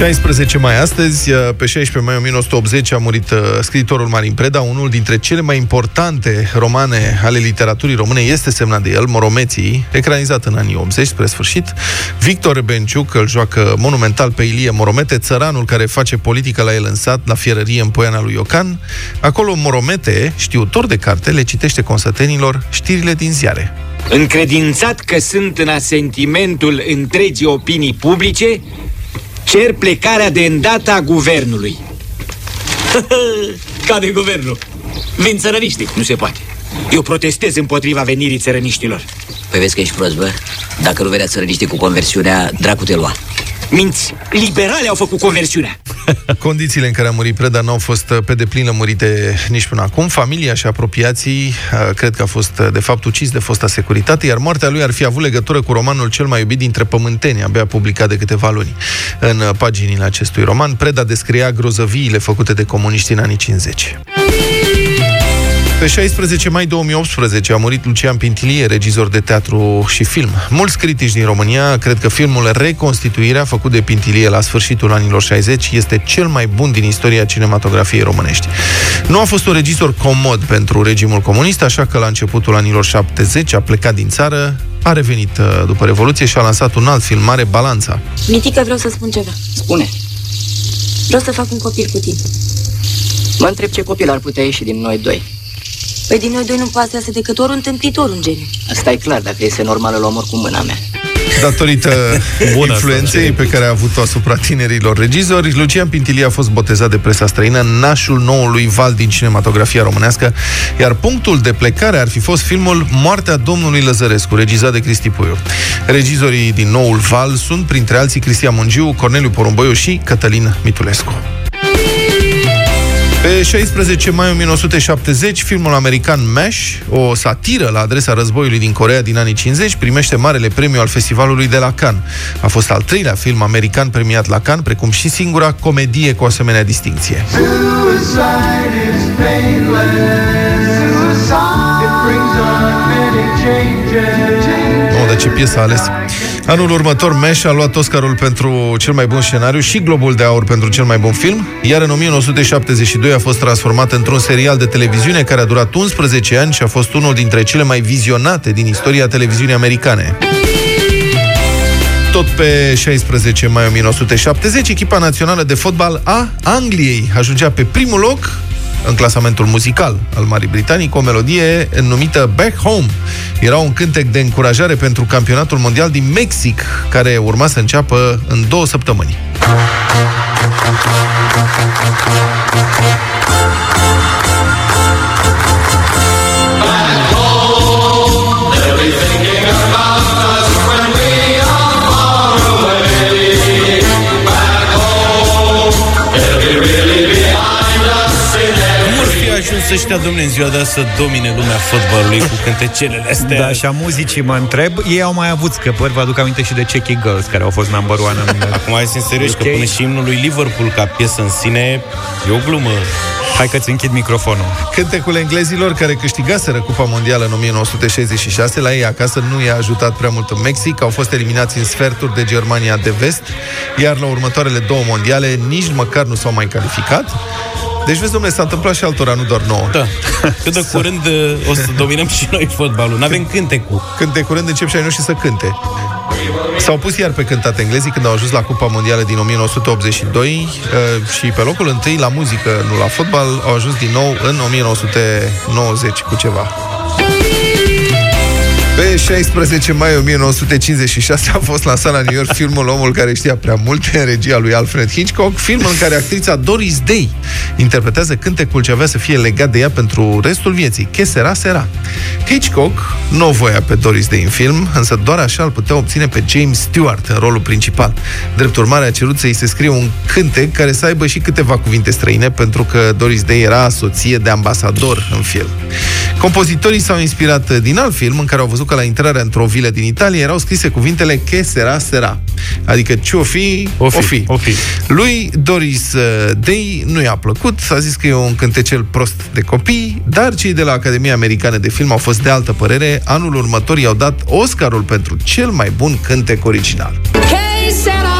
16 mai astăzi, uh, pe 16 mai 1980 a murit uh, scriitorul Marin Preda, unul dintre cele mai importante romane ale literaturii române, este semnat de el, Moromeții, ecranizat în anii 80 spre sfârșit. Victor Benciuc îl joacă monumental pe Ilie Moromete, țăranul care face politică la el în sat, la fierărie în Poiana lui Iocan. Acolo Moromete, știutor de carte, le citește consătenilor știrile din ziare. Încredințat că sunt în asentimentul întregii opinii publice, cer plecarea de îndată a guvernului. Cade guvernul. Vin țărăniștii. Nu se poate. Eu protestez împotriva venirii țărăniștilor. Păi vezi că ești prost, bă? Dacă nu venea țărăniștii cu conversiunea, dracu te lua. Minți, liberale au făcut conversiunea. Condițiile în care a murit Preda nu au fost uh, pe deplin lămurite nici până acum. Familia și apropiații uh, cred că a fost uh, de fapt ucis de fosta securitate, iar moartea lui ar fi avut legătură cu romanul cel mai iubit dintre pământeni, abia publicat de câteva luni. În paginile acestui roman, Preda descria grozăviile făcute de comuniști în anii 50. Pe 16 mai 2018 a murit Lucian Pintilie, regizor de teatru și film. Mulți critici din România cred că filmul Reconstituirea, făcut de Pintilie la sfârșitul anilor 60, este cel mai bun din istoria cinematografiei românești. Nu a fost un regizor comod pentru regimul comunist, așa că la începutul anilor 70 a plecat din țară, a revenit uh, după Revoluție și a lansat un alt film mare, Balanța. Mitică, vreau să spun ceva. Spune. Vreau să fac un copil cu tine. Mă întreb ce copil ar putea ieși din noi doi. Păi din noi doi nu poate să decât ori un tâmpitor, un geniu. Asta e clar, dacă este normal, îl omor cu mâna mea. Datorită influenței pe care a avut-o asupra tinerilor regizori, Lucian Pintilie a fost botezat de presa străină nașul noului val din cinematografia românească, iar punctul de plecare ar fi fost filmul Moartea domnului Lăzărescu, regizat de Cristi Puiu. Regizorii din noul val sunt, printre alții, Cristian Mungiu, Corneliu Porumboiu și Cătălin Mitulescu. Pe 16 mai 1970, filmul american MASH, o satiră la adresa războiului din Corea din anii 50, primește marele premiu al festivalului de la Cannes. A fost al treilea film american premiat la Cannes, precum și singura comedie cu asemenea distinție. Oh, dar ce piesă a ales! Anul următor, Mesh a luat Oscarul pentru cel mai bun scenariu și Globul de Aur pentru cel mai bun film, iar în 1972 a fost transformat într-un serial de televiziune care a durat 11 ani și a fost unul dintre cele mai vizionate din istoria televiziunii americane. Tot pe 16 mai 1970, echipa națională de fotbal a Angliei ajungea pe primul loc în clasamentul muzical al Marii Britanii cu o melodie numită Back Home. Era un cântec de încurajare pentru campionatul mondial din Mexic, care urma să înceapă în două săptămâni. Ajuns ăștia, domnule, în ziua de azi să domine lumea fotbalului cu cântecelele astea. Da, și a muzicii mă întreb. Ei au mai avut scăpări, vă aduc aminte și de Checky Girls, care au fost number one în Acum hai să serios, că până și imnul lui Liverpool ca piesă în sine e o glumă. Hai că-ți închid microfonul. Cântecul englezilor care câștigaseră Cupa Mondială în 1966, la ei acasă nu i-a ajutat prea mult în Mexic, au fost eliminați în sferturi de Germania de vest, iar la următoarele două mondiale nici măcar nu s-au mai calificat. Deci, vezi, domnule, s-a întâmplat și altora, nu doar nouă. Da. Cât de curând uh, o să dominăm și noi fotbalul. N-avem cântecul. Când de curând încep și ai noștri să cânte. S-au pus iar pe cântat englezii când au ajuns la Cupa Mondială din 1982 uh, și pe locul întâi la muzică, nu la fotbal, au ajuns din nou în 1990 cu ceva. Pe 16 mai 1956 a fost lansat la New York filmul Omul care știa prea multe în regia lui Alfred Hitchcock, film în care actrița Doris Day interpretează cântecul ce avea să fie legat de ea pentru restul vieții. Che sera, sera. Hitchcock nu o voia pe Doris Day în film, însă doar așa îl putea obține pe James Stewart în rolul principal. Drept urmare a cerut să-i se scrie un cântec care să aibă și câteva cuvinte străine, pentru că Doris Day era soție de ambasador în film. Compozitorii s-au inspirat din alt film în care au văzut că la intrarea într-o vilă din Italia erau scrise cuvintele che sera sera. Adică ce o fi, O fi, o fi. o fi. Lui Doris uh, Day nu i-a plăcut, a zis că e un cântecel prost de copii, dar cei de la Academia Americană de Film au fost de altă părere. Anul următor i-au dat Oscarul pentru cel mai bun cântec original. Hey, Sarah,